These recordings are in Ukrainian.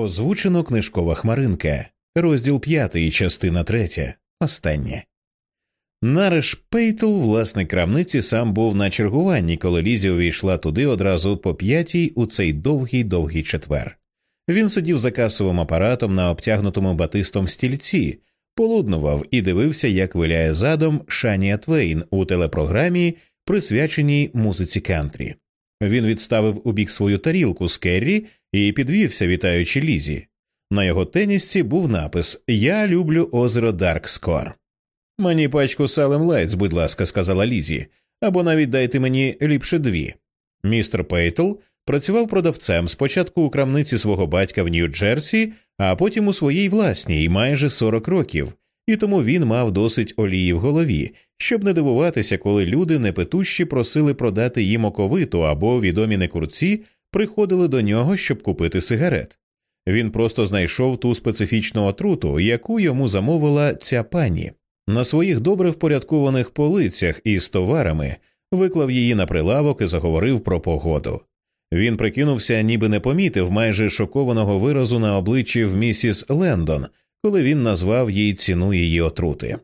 Озвучено книжкова хмаринка, розділ п'ятий, частина третя. Останнє. Нареш Пейтл, власник крамниці, сам був на чергуванні, коли Лізі увійшла туди одразу по п'ятій у цей довгий довгий четвер. Він сидів за касовим апаратом на обтягнутому батистом стільці, полуднував і дивився, як виляє задом Шанія Твейн у телепрограмі, присвяченій музиці кантрі. Він відставив у бік свою тарілку з карі і підвівся, вітаючи Лізі. На його тенісці був напис Я люблю озеро Даркскор. Мені пачку Салем Лайтс, будь ласка, сказала Лізі, або навіть дайте мені ліпше дві. Містер Пейтл працював продавцем спочатку у крамниці свого батька в Нью-Джерсі, а потім у своїй власній майже 40 років, і тому він мав досить олії в голові, щоб не дивуватися, коли люди непетущі просили продати їм оковиту або відомі некурці приходили до нього, щоб купити сигарет. Він просто знайшов ту специфічну отруту, яку йому замовила ця пані. На своїх добре впорядкованих полицях із товарами виклав її на прилавок і заговорив про погоду. Він прикинувся, ніби не помітив майже шокованого виразу на обличчі в місіс Лендон, коли він назвав їй ціну її отрути.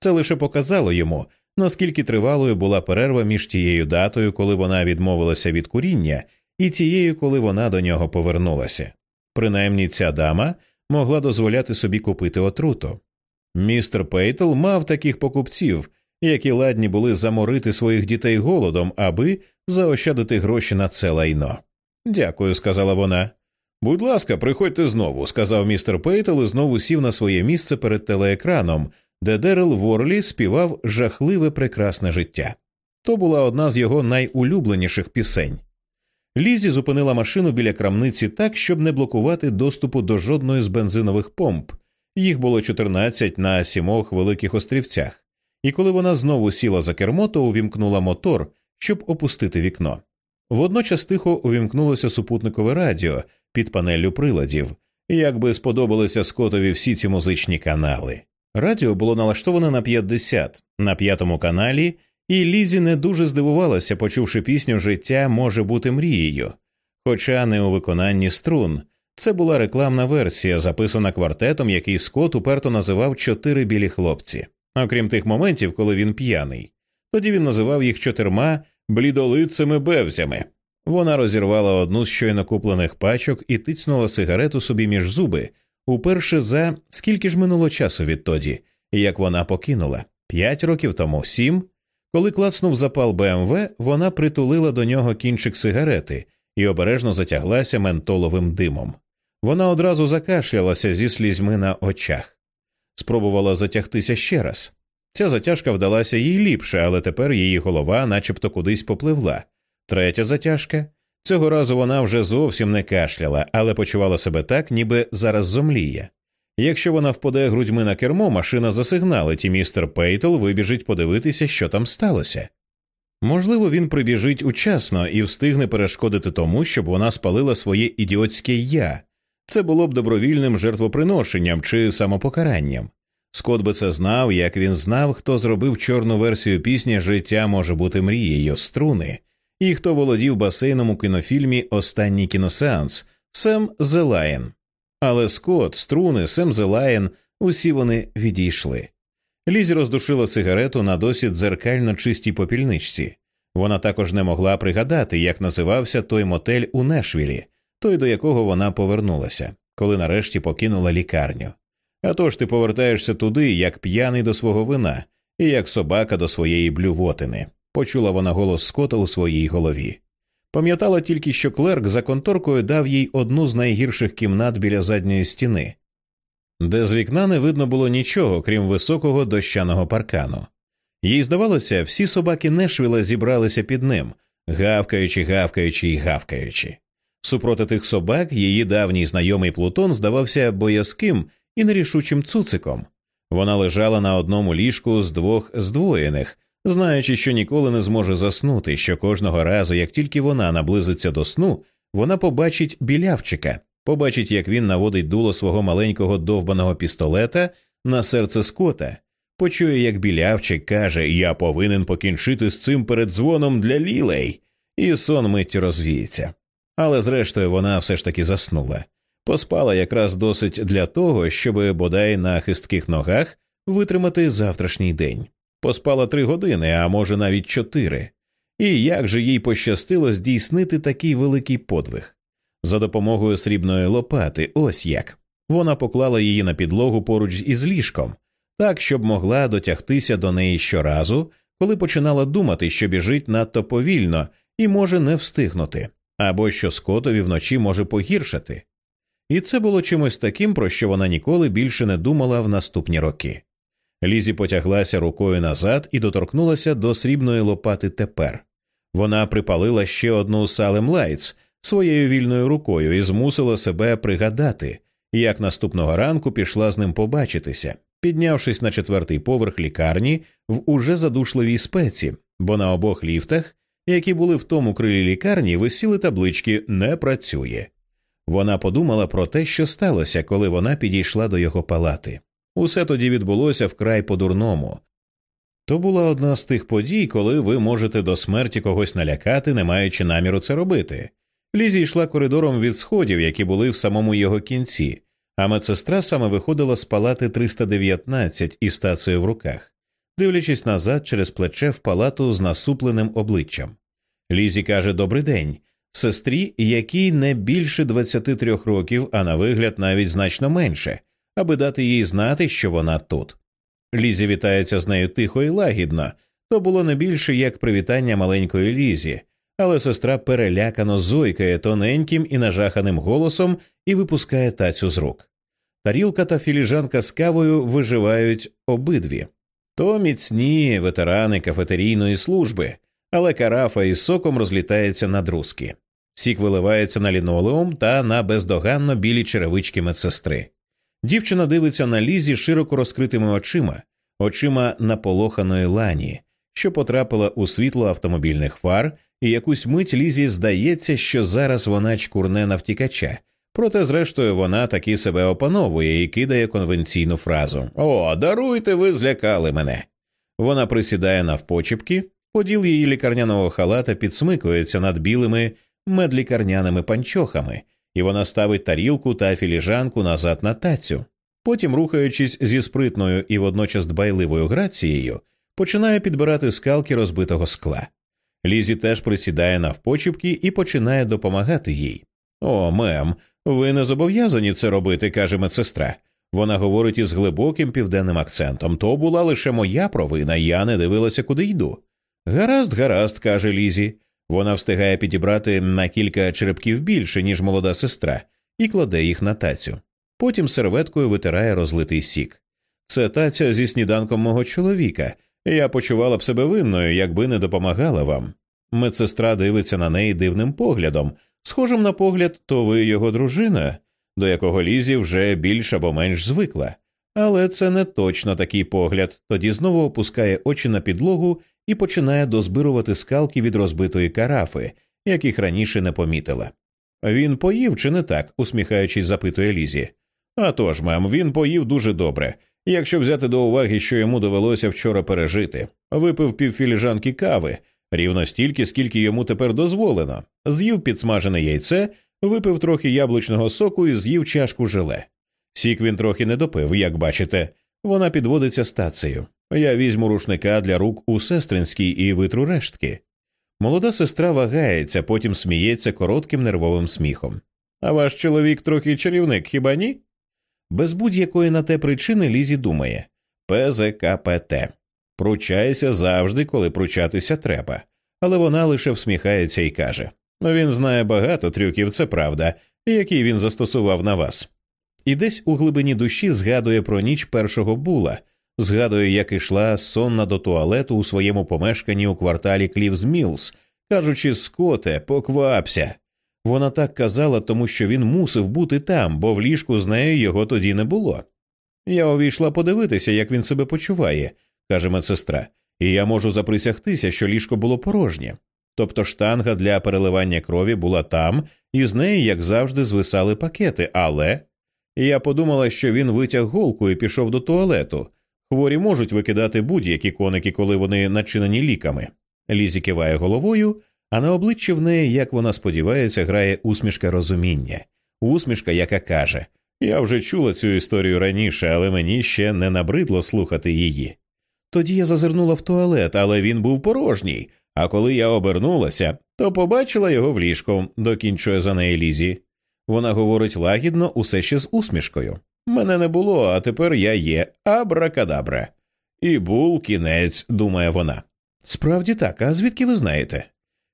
Це лише показало йому, наскільки тривалою була перерва між тією датою, коли вона відмовилася від куріння, і тією, коли вона до нього повернулася. Принаймні ця дама могла дозволяти собі купити отруту. Містер Пейтл мав таких покупців, які ладні були заморити своїх дітей голодом, аби заощадити гроші на це лайно. Дякую, сказала вона. Будь ласка, приходьте знову, сказав містер Пейтл і знову сів на своє місце перед телеекраном, де Дерел Ворлі співав жахливе прекрасне життя. То була одна з його найулюбленіших пісень. Лізі зупинила машину біля крамниці так, щоб не блокувати доступу до жодної з бензинових помп. Їх було 14 на сімох великих острівцях, і коли вона знову сіла за кермо, то увімкнула мотор, щоб опустити вікно. Водночас тихо увімкнулося супутникове радіо під панеллю приладів, як би сподобалися Скотові всі ці музичні канали. Радіо було налаштоване на 50, на п'ятому каналі, і Лізі не дуже здивувалася, почувши пісню Життя може бути мрією, хоча не у виконанні струн. Це була рекламна версія, записана квартетом, який Скот уперто називав Чотири білі хлопці, окрім тих моментів, коли він п'яний. Тоді він називав їх чотирма блідолицими бевзями. Вона розірвала одну з щойно куплених пачок і тицнула сигарету собі між зуби, уперше за скільки ж минуло часу відтоді, як вона покинула п'ять років тому, сім. Коли клацнув запал БМВ, вона притулила до нього кінчик сигарети і обережно затяглася ментоловим димом. Вона одразу закашлялася зі слізьми на очах, спробувала затягтися ще раз. Ця затяжка вдалася їй ліпше, але тепер її голова начебто кудись попливла. Третя затяжка. Цього разу вона вже зовсім не кашляла, але почувала себе так, ніби зараз зомліє. Якщо вона впаде грудьми на кермо, машина засигналить, і містер Пейтл вибіжить подивитися, що там сталося. Можливо, він прибіжить вчасно і встигне перешкодити тому, щоб вона спалила своє ідіотське я. Це було б добровільним жертвоприношенням чи самопокаранням. Скот би це знав, як він знав, хто зробив чорну версію пісні Життя може бути мрією струни, і хто володів басейном у кінофільмі Останній кіносеанс Сем Зелаєн. Але Скот, струни, Сем Зелаєн, усі вони відійшли. Лізі роздушила сигарету на досі дзеркально чистій попільничці. Вона також не могла пригадати, як називався той мотель у Нешвілі, той до якого вона повернулася, коли нарешті покинула лікарню. А тож ти повертаєшся туди, як п'яний до свого вина, і як собака до своєї блювотини, почула вона голос Скота у своїй голові. Пам'ятала тільки, що клерк за конторкою дав їй одну з найгірших кімнат біля задньої стіни, де з вікна не видно було нічого, крім високого дощаного паркану. Їй здавалося, всі собаки Нешвіла зібралися під ним, гавкаючи, гавкаючи і гавкаючи. Супроти тих собак її давній знайомий Плутон здавався боязким і нерішучим цуциком. Вона лежала на одному ліжку з двох здвоєних, знаючи, що ніколи не зможе заснути, що кожного разу, як тільки вона наблизиться до сну, вона побачить білявчика, побачить, як він наводить дуло свого маленького довбаного пістолета на серце скота, почує, як білявчик каже Я повинен покінчити з цим передзвоном для лілей, і сон миттю розвіється. Але зрештою вона все ж таки заснула. Поспала якраз досить для того, щоб бодай на хистких ногах витримати завтрашній день. Поспала три години, а може навіть чотири. І як же їй пощастило здійснити такий великий подвиг? За допомогою срібної лопати, ось як. Вона поклала її на підлогу поруч із ліжком, так, щоб могла дотягтися до неї щоразу, коли починала думати, що біжить надто повільно і може не встигнути, або що Скотові вночі може погіршити. І це було чимось таким, про що вона ніколи більше не думала в наступні роки. Лізі потяглася рукою назад і доторкнулася до срібної лопати тепер. Вона припалила ще одну Салем Лайтс своєю вільною рукою і змусила себе пригадати, як наступного ранку пішла з ним побачитися, піднявшись на четвертий поверх лікарні в уже задушливій спеці, бо на обох ліфтах, які були в тому крилі лікарні, висіли таблички не працює. Вона подумала про те, що сталося, коли вона підійшла до його палати. Усе тоді відбулося вкрай по-дурному. То була одна з тих подій, коли ви можете до смерті когось налякати, не маючи наміру це робити. Лізі йшла коридором від сходів, які були в самому його кінці, а медсестра саме виходила з палати 319 із стацією в руках, дивлячись назад через плече в палату з насупленим обличчям. Лізі каже Добрий день, сестрі, якій не більше 23 років, а на вигляд навіть значно менше, аби дати їй знати, що вона тут. Лізі вітається з нею тихо і лагідно, то було не більше як привітання маленької Лізі, але сестра перелякано зойкає тоненьким і нажаханим голосом і випускає тацю з рук. Тарілка та філіжанка з кавою виживають обидві то міцні ветерани кафетерійної служби, але карафа із соком розлітається на друзки. Сік виливається на лінолеум та на бездоганно білі черевички медсестри. Дівчина дивиться на лізі широко розкритими очима, очима наполоханої лані, що потрапила у світло автомобільних фар, і якусь мить лізі здається, що зараз вона чкурне на втікача. Проте, зрештою, вона таки себе опановує і кидає конвенційну фразу О, даруйте, ви злякали мене. Вона присідає навпочіпки, поділ її лікарняного халата підсмикується над білими медлікарняними панчохами, і вона ставить тарілку та філіжанку назад на тацю. Потім, рухаючись зі спритною і водночас дбайливою грацією, починає підбирати скалки розбитого скла. Лізі теж присідає навпочіпки і починає допомагати їй. О, мем, ви не зобов'язані це робити, каже медсестра. Вона говорить із глибоким південним акцентом. То була лише моя провина, я не дивилася, куди йду. Гаразд, гаразд, каже Лізі. Вона встигає підібрати на кілька черепків більше, ніж молода сестра, і кладе їх на тацю. Потім серветкою витирає розлитий сік. Це таця зі сніданком мого чоловіка. Я почувала б себе винною, якби не допомагала вам. Медсестра дивиться на неї дивним поглядом, схожим на погляд, то ви його дружина, до якого Лізі вже більш або менш звикла. Але це не точно такий погляд, тоді знову опускає очі на підлогу і починає дозбирувати скалки від розбитої карафи, яких раніше не помітила. Він поїв чи не так, усміхаючись, запитує Лізі. «А тож, мем, він поїв дуже добре. Якщо взяти до уваги, що йому довелося вчора пережити, випив півфіліжанки кави, рівно стільки, скільки йому тепер дозволено, з'їв підсмажене яйце, випив трохи яблучного соку і з'їв чашку желе. Сік він трохи не допив, як бачите, вона підводиться стацею. Я візьму рушника для рук у сестринській і витру рештки. Молода сестра вагається, потім сміється коротким нервовим сміхом. А ваш чоловік трохи чарівник, хіба ні? Без будь-якої на те причини Лізі думає ПЗКПТ. Пручайся завжди, коли пручатися треба. Але вона лише всміхається і каже він знає багато трюків, це правда, які він застосував на вас. І десь у глибині душі згадує про ніч першого була, згадує, як ішла сонна до туалету у своєму помешканні у кварталі Клівз Мілс, кажучи, скоте, поквапся. Вона так казала, тому що він мусив бути там, бо в ліжку з нею його тоді не було. Я увійшла подивитися, як він себе почуває, каже медсестра, і я можу заприсягтися, що ліжко було порожнє. Тобто штанга для переливання крові була там, і з неї, як завжди, звисали пакети, але я подумала, що він витяг голку і пішов до туалету. Хворі можуть викидати будь-які коники, коли вони начинені ліками. Лізі киває головою, а на обличчі в неї, як вона сподівається, грає усмішка розуміння. усмішка, яка каже Я вже чула цю історію раніше, але мені ще не набридло слухати її. Тоді я зазирнула в туалет, але він був порожній. А коли я обернулася, то побачила його в ліжку, докінчує за неї Лізі. Вона говорить лагідно, усе ще з усмішкою. Мене не було, а тепер я є абракадабра. І був кінець, думає вона. Справді так, а звідки ви знаєте?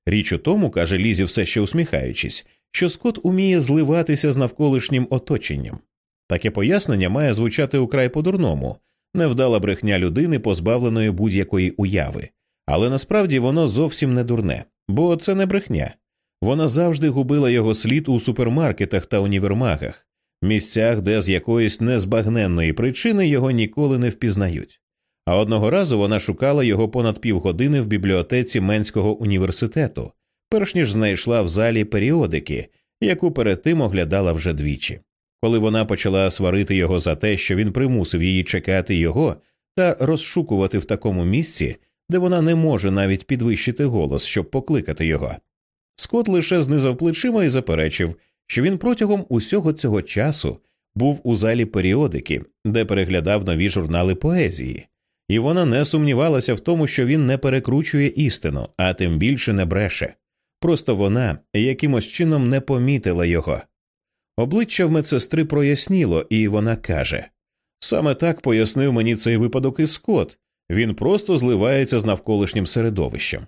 Річ у тому, каже Лізі, все ще усміхаючись, що Скот уміє зливатися з навколишнім оточенням. Таке пояснення має звучати украй по-дурному, невдала брехня людини, позбавленої будь-якої уяви, але насправді воно зовсім не дурне, бо це не брехня. Вона завжди губила його слід у супермаркетах та універмагах, місцях, де з якоїсь незбагненної причини його ніколи не впізнають. А одного разу вона шукала його понад півгодини в бібліотеці Менського університету, перш ніж знайшла в залі періодики, яку перед тим оглядала вже двічі. Коли вона почала сварити його за те, що він примусив її чекати його та розшукувати в такому місці, де вона не може навіть підвищити голос, щоб покликати його. Скот лише знизав плечима і заперечив, що він протягом усього цього часу був у залі періодики, де переглядав нові журнали поезії, і вона не сумнівалася в тому, що він не перекручує істину, а тим більше не бреше. Просто вона якимось чином не помітила його. Обличчя в медсестри проясніло, і вона каже саме так пояснив мені цей випадок і Скот. Він просто зливається з навколишнім середовищем.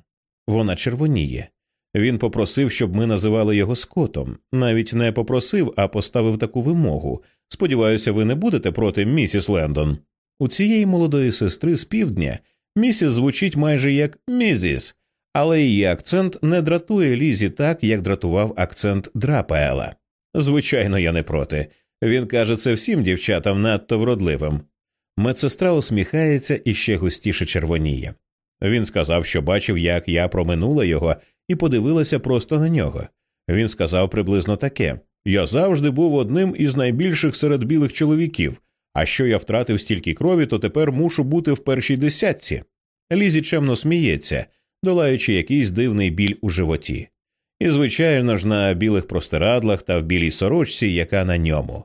Вона червоніє. Він попросив, щоб ми називали його Скотом. Навіть не попросив, а поставив таку вимогу. Сподіваюся, ви не будете проти місіс Лендон. У цієї молодої сестри з півдня місіс звучить майже як мізіс, але її акцент не дратує Лізі так, як дратував акцент Драпаела. Звичайно, я не проти. Він каже це всім дівчатам надто вродливим. Медсестра усміхається і ще густіше червоніє. Він сказав, що бачив, як я проминула його, і подивилася просто на нього. Він сказав приблизно таке Я завжди був одним із найбільших серед білих чоловіків, а що я втратив стільки крові, то тепер мушу бути в першій десятці. Лізі чемно сміється, долаючи якийсь дивний біль у животі. І, звичайно ж, на білих простирадлах та в білій сорочці, яка на ньому.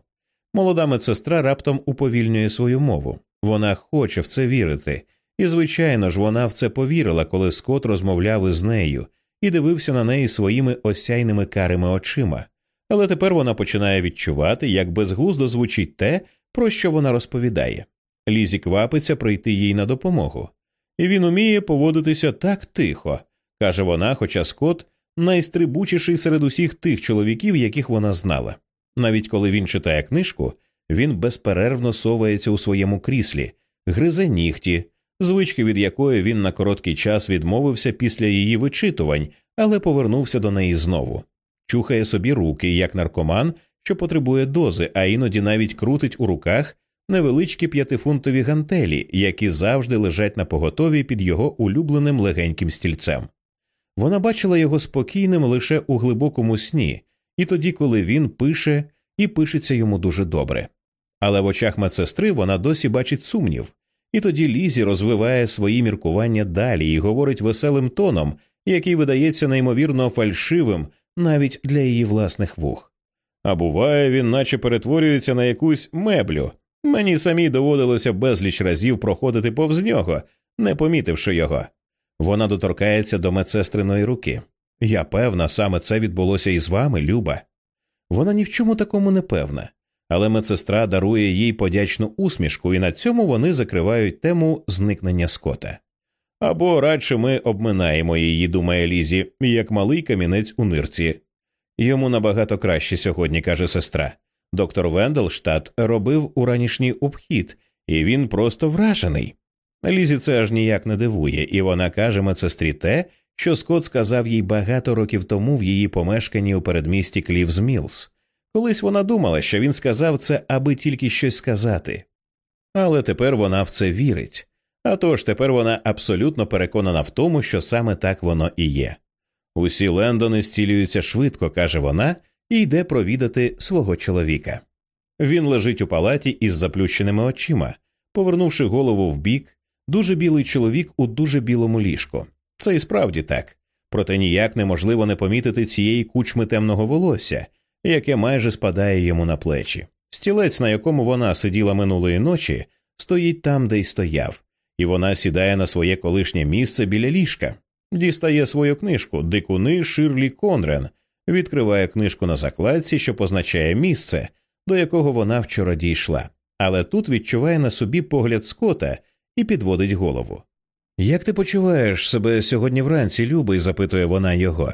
Молода медсестра раптом уповільнює свою мову. Вона хоче в це вірити, і, звичайно ж, вона в це повірила, коли Скот розмовляв із нею і дивився на неї своїми осяйними карими очима. Але тепер вона починає відчувати, як безглуздо звучить те, про що вона розповідає. Лізі квапиться прийти їй на допомогу. І він уміє поводитися так тихо, каже вона, хоча Скот найстрибучіший серед усіх тих чоловіків, яких вона знала. Навіть коли він читає книжку, він безперервно совається у своєму кріслі, гризе нігті, звички від якої він на короткий час відмовився після її вичитувань, але повернувся до неї знову. Чухає собі руки, як наркоман, що потребує дози, а іноді навіть крутить у руках невеличкі п'ятифунтові гантелі, які завжди лежать на поготові під його улюбленим легеньким стільцем. Вона бачила його спокійним лише у глибокому сні, і тоді, коли він пише і пишеться йому дуже добре. Але в очах медсестри вона досі бачить сумнів, і тоді Лізі розвиває свої міркування далі і говорить веселим тоном, який видається неймовірно фальшивим навіть для її власних вух. А буває, він наче перетворюється на якусь меблю. Мені самій доводилося безліч разів проходити повз нього, не помітивши його. Вона доторкається до медсестриної руки. Я певна, саме це відбулося і з вами, Люба. Вона ні в чому такому не певна, але медсестра дарує їй подячну усмішку, і на цьому вони закривають тему зникнення скота. Або радше ми обминаємо її, думає Лізі, як малий камінець у нирці. Йому набагато краще сьогодні, каже сестра. Доктор Венделштадт робив уранішній обхід, і він просто вражений. Лізі це аж ніяк не дивує, і вона каже медсестрі те, що Скот сказав їй багато років тому в її помешканні у передмісті Клівз Мілс. Колись вона думала, що він сказав це, аби тільки щось сказати. Але тепер вона в це вірить. А тож тепер вона абсолютно переконана в тому, що саме так воно і є. Усі Лендони зцілюються швидко, каже вона, і йде провідати свого чоловіка. Він лежить у палаті із заплющеними очима, повернувши голову вбік, дуже білий чоловік у дуже білому ліжку. Це і справді так, проте ніяк неможливо не помітити цієї кучми темного волосся, яке майже спадає йому на плечі. Стілець, на якому вона сиділа минулої ночі, стоїть там, де й стояв, і вона сідає на своє колишнє місце біля ліжка, дістає свою книжку Дикуни Ширлі Конрен, відкриває книжку на закладці, що позначає місце, до якого вона вчора дійшла, але тут відчуває на собі погляд скота і підводить голову. Як ти почуваєш себе сьогодні вранці, любий? запитує вона його.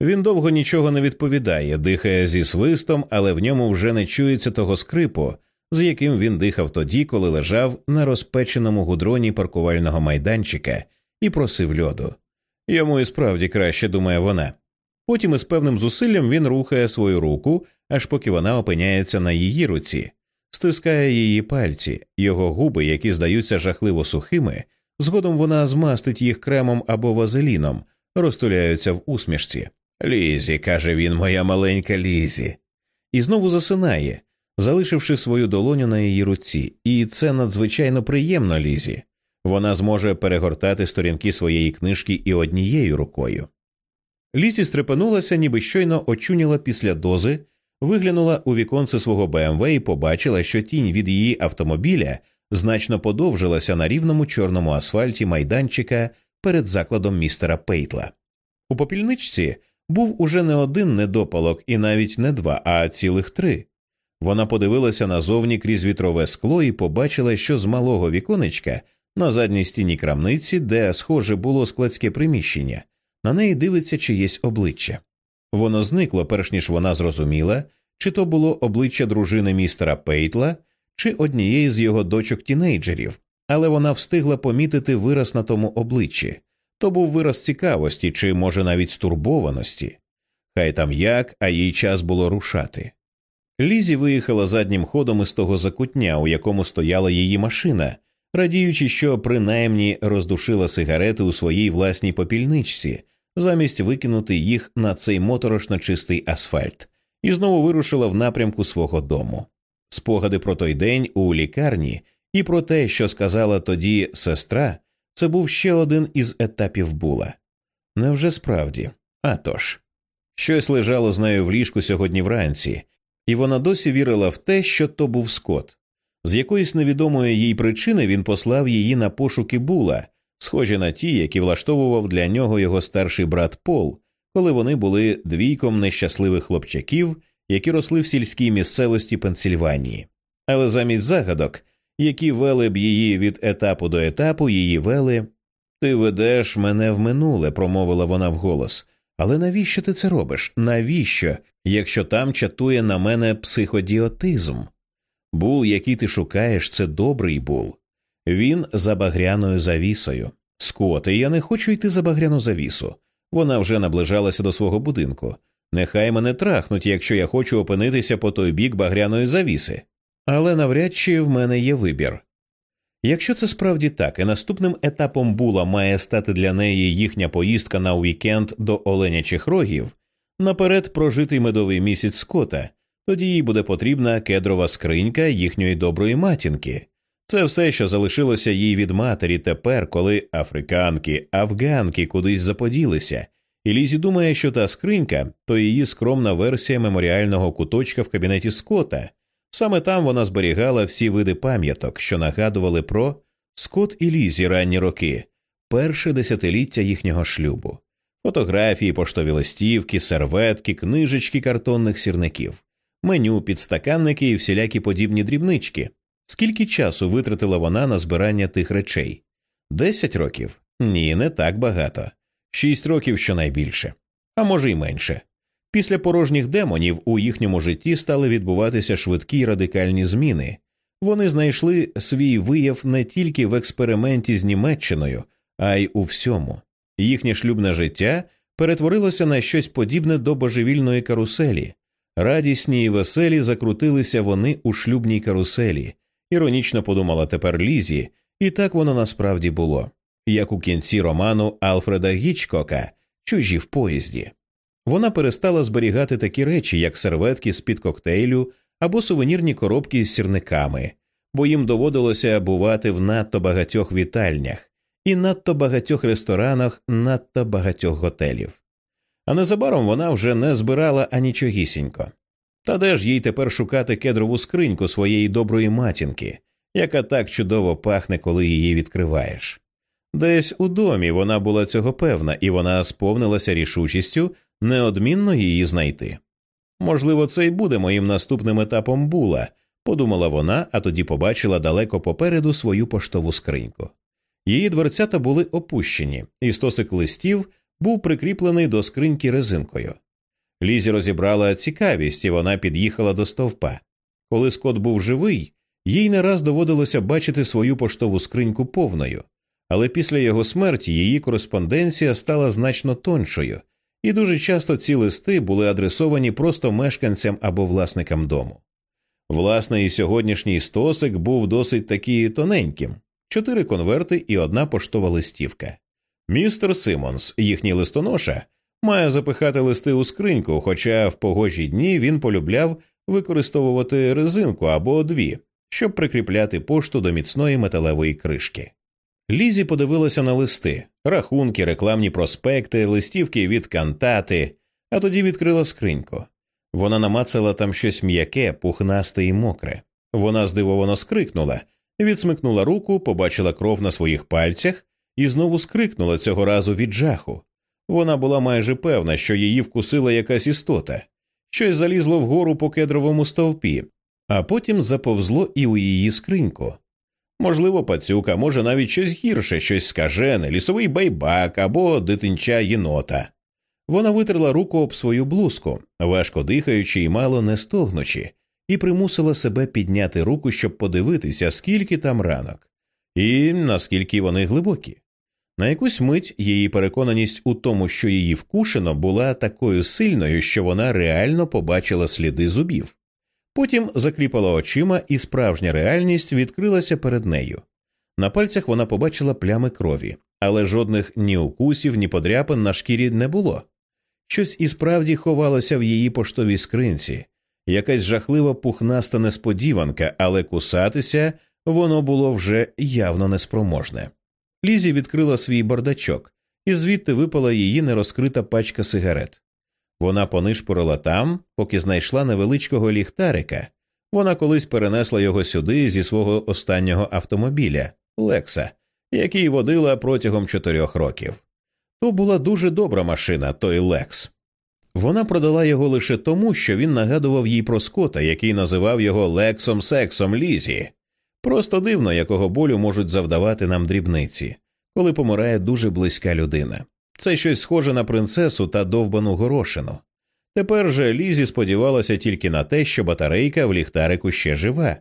Він довго нічого не відповідає, дихає зі свистом, але в ньому вже не чується того скрипу, з яким він дихав тоді, коли лежав на розпеченому гудроні паркувального майданчика і просив льоду. Йому і справді краще, думає вона. Потім із певним зусиллям він рухає свою руку, аж поки вона опиняється на її руці, стискає її пальці, його губи, які здаються жахливо сухими, згодом вона змастить їх кремом або вазеліном, розтуляються в усмішці. Лізі, каже він, моя маленька Лізі, і знову засинає, залишивши свою долоню на її руці, і це надзвичайно приємно Лізі. Вона зможе перегортати сторінки своєї книжки і однією рукою. Лізі стрепенулася, ніби щойно очуняла після дози, виглянула у віконце свого БМВ і побачила, що тінь від її автомобіля значно подовжилася на рівному чорному асфальті майданчика перед закладом містера Пейтла. У попільничці був уже не один недопалок і навіть не два, а цілих три. Вона подивилася назовні крізь вітрове скло і побачила, що з малого віконечка на задній стіні крамниці, де, схоже, було складське приміщення, на неї дивиться чиєсь обличчя. Воно зникло, перш ніж вона зрозуміла, чи то було обличчя дружини містера Пейтла, чи однієї з його дочок тінейджерів, але вона встигла помітити вираз на тому обличчі то був вираз цікавості чи, може, навіть стурбованості. Хай там як, а їй час було рушати. Лізі виїхала заднім ходом із того закутня, у якому стояла її машина, радіючи, що принаймні роздушила сигарети у своїй власній попільничці, замість викинути їх на цей моторошно чистий асфальт, і знову вирушила в напрямку свого дому. Спогади про той день у лікарні і про те, що сказала тоді сестра, це був ще один із етапів була. Невже справді? А тож. Щось лежало з нею в ліжку сьогодні вранці, і вона досі вірила в те, що то був Скот. З якоїсь невідомої їй причини він послав її на пошуки була, схожі на ті, які влаштовував для нього його старший брат Пол, коли вони були двійком нещасливих хлопчаків, які росли в сільській місцевості Пенсільванії. Але замість загадок які вели б її від етапу до етапу, її вели. Ти ведеш мене в минуле, промовила вона вголос. Але навіщо ти це робиш? Навіщо, якщо там чатує на мене психодіотизм? Бул, який ти шукаєш, це добрий бул. Він за багряною завісою. Скоти, я не хочу йти за багряну завісу. Вона вже наближалася до свого будинку. Нехай мене трахнуть, якщо я хочу опинитися по той бік багряної завіси але навряд чи в мене є вибір. Якщо це справді так, і наступним етапом була має стати для неї їхня поїздка на уікенд до Оленячих рогів, наперед прожитий медовий місяць скота, тоді їй буде потрібна кедрова скринька їхньої доброї матінки. Це все, що залишилося їй від матері тепер, коли африканки, афганки кудись заподілися, і Лізі думає, що та скринька то її скромна версія меморіального куточка в кабінеті Скота, Саме там вона зберігала всі види пам'яток, що нагадували про Скот і Лізі ранні роки, перше десятиліття їхнього шлюбу, фотографії, поштові листівки, серветки, книжечки картонних сірників, меню, підстаканники і всілякі подібні дрібнички. Скільки часу витратила вона на збирання тих речей? Десять років? Ні, не так багато. Шість років щонайбільше, а може й менше. Після порожніх демонів у їхньому житті стали відбуватися швидкі радикальні зміни. Вони знайшли свій вияв не тільки в експерименті з Німеччиною, а й у всьому. Їхнє шлюбне життя перетворилося на щось подібне до божевільної каруселі. Радісні і веселі закрутилися вони у шлюбній каруселі, іронічно подумала тепер Лізі, і так воно насправді було, як у кінці роману Алфреда Гічкока Чужі в поїзді. Вона перестала зберігати такі речі, як серветки з під коктейлю або сувенірні коробки з сірниками, бо їм доводилося бувати в надто багатьох вітальнях і надто багатьох ресторанах, надто багатьох готелів. А незабаром вона вже не збирала анічогісінько. Та де ж їй тепер шукати кедрову скриньку своєї доброї матінки, яка так чудово пахне, коли її відкриваєш? Десь у домі вона була цього певна, і вона сповнилася рішучістю неодмінно її знайти. Можливо, це й буде моїм наступним етапом була, подумала вона, а тоді побачила далеко попереду свою поштову скриньку. Її дверцята були опущені, і стосик листів був прикріплений до скриньки резинкою. Лізі розібрала цікавість, і вона під'їхала до стовпа. Коли Скот був живий, їй не раз доводилося бачити свою поштову скриньку повною, але після його смерті її кореспонденція стала значно тоншою, і дуже часто ці листи були адресовані просто мешканцям або власникам дому. Власне, і сьогоднішній стосик був досить таки тоненьким чотири конверти і одна поштова листівка. Містер Симонс, їхній листоноша, має запихати листи у скриньку, хоча в погожі дні він полюбляв використовувати резинку або дві, щоб прикріпляти пошту до міцної металевої кришки. Лізі подивилася на листи, рахунки, рекламні проспекти, листівки від кантати, а тоді відкрила скриньку. Вона намацала там щось м'яке, пухнасте і мокре. Вона здивовано скрикнула, відсмикнула руку, побачила кров на своїх пальцях і знову скрикнула цього разу від жаху. Вона була майже певна, що її вкусила якась істота, щось залізло вгору по кедровому стовпі, а потім заповзло і у її скриньку. Можливо, пацюка, може навіть щось гірше, щось скажене, лісовий байбак або дитинча єнота. Вона витерла руку об свою блузку, важко дихаючи і мало не стогнучи, і примусила себе підняти руку, щоб подивитися, скільки там ранок, і наскільки вони глибокі. На якусь мить її переконаність у тому, що її вкушено, була такою сильною, що вона реально побачила сліди зубів. Потім закліпала очима, і справжня реальність відкрилася перед нею. На пальцях вона побачила плями крові, але жодних ні укусів, ні подряпин на шкірі не було. Щось і справді ховалося в її поштовій скринці, якась жахлива пухнаста несподіванка, але кусатися воно було вже явно неспроможне. Лізі відкрила свій бардачок, і звідти випала її нерозкрита пачка сигарет. Вона понишпорила там, поки знайшла невеличкого ліхтарика. Вона колись перенесла його сюди зі свого останнього автомобіля Лекса, який водила протягом чотирьох років. То була дуже добра машина, той Лекс. Вона продала його лише тому, що він нагадував їй про скота, який називав його Лексом Сексом Лізі. Просто дивно, якого болю можуть завдавати нам дрібниці, коли помирає дуже близька людина. Це щось схоже на принцесу та довбану горошину. Тепер же Лізі сподівалася тільки на те, що батарейка в ліхтарику ще жива.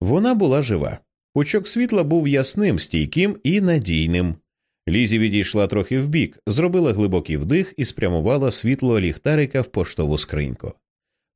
Вона була жива. Пучок світла був ясним, стійким і надійним. Лізі відійшла трохи вбік, зробила глибокий вдих і спрямувала світло ліхтарика в поштову скриньку.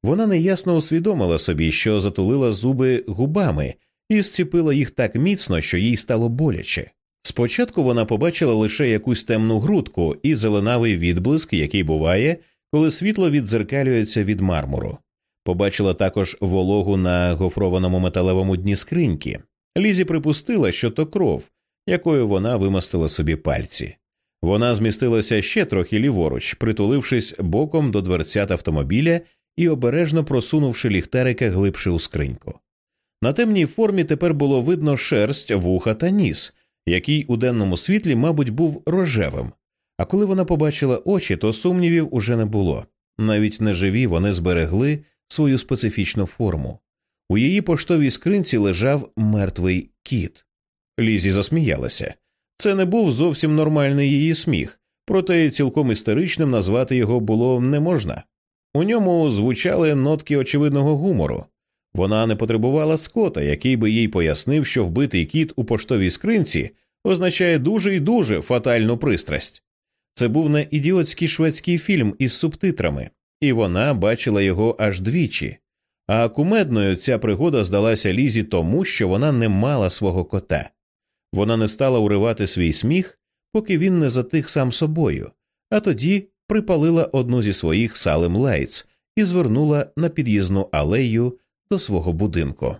Вона неясно усвідомила собі, що затулила зуби губами і зціпила їх так міцно, що їй стало боляче. Спочатку вона побачила лише якусь темну грудку і зеленавий відблиск, який буває, коли світло віддзеркалюється від мармуру. Побачила також вологу на гофрованому металевому дні скриньки. Лізі припустила, що то кров, якою вона вимастила собі пальці. Вона змістилася ще трохи ліворуч, притулившись боком до дверцят автомобіля і обережно просунувши ліхтарика глибше у скриньку. На темній формі тепер було видно шерсть, вуха та ніс, який у денному світлі, мабуть, був рожевим. А коли вона побачила очі, то сумнівів уже не було. Навіть неживі вони зберегли свою специфічну форму. У її поштовій скринці лежав мертвий кіт. Лізі засміялася. Це не був зовсім нормальний її сміх, проте цілком істеричним назвати його було не можна. У ньому звучали нотки очевидного гумору. Вона не потребувала скота, який би їй пояснив, що вбитий кіт у поштовій скринці означає дуже і дуже фатальну пристрасть. Це був не ідіотський шведський фільм із субтитрами, і вона бачила його аж двічі. А кумедною ця пригода здалася Лізі тому, що вона не мала свого кота. Вона не стала уривати свій сміх, поки він не затих сам собою, а тоді припалила одну зі своїх Салем Лайтс і звернула на під'їзну алею до свого будинку.